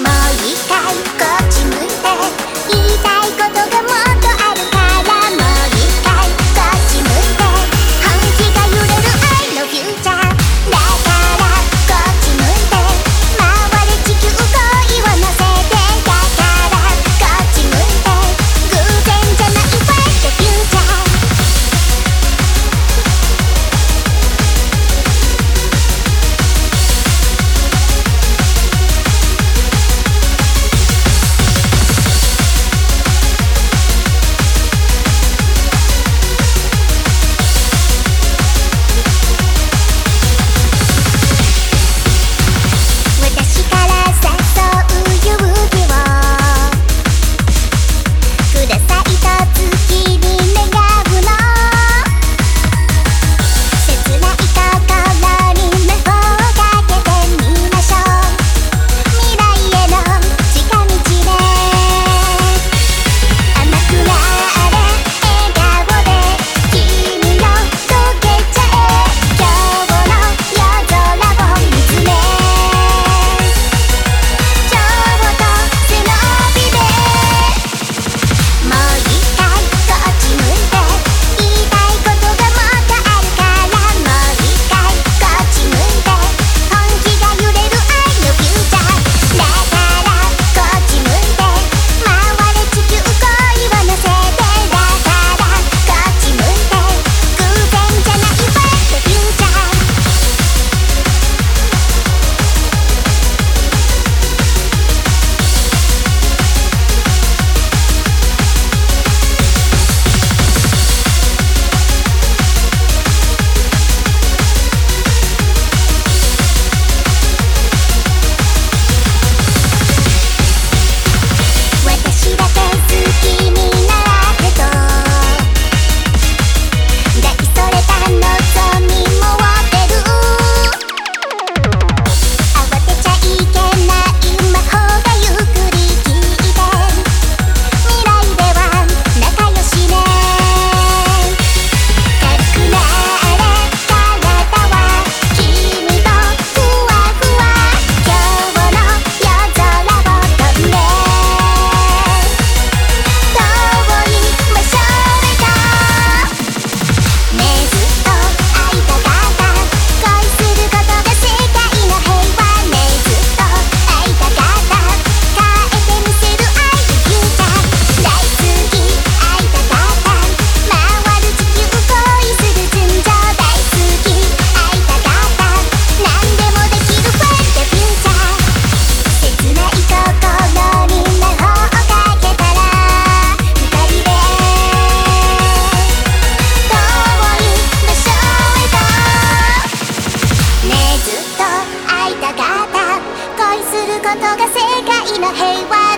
もう一回こっち向いてことが世界の平和。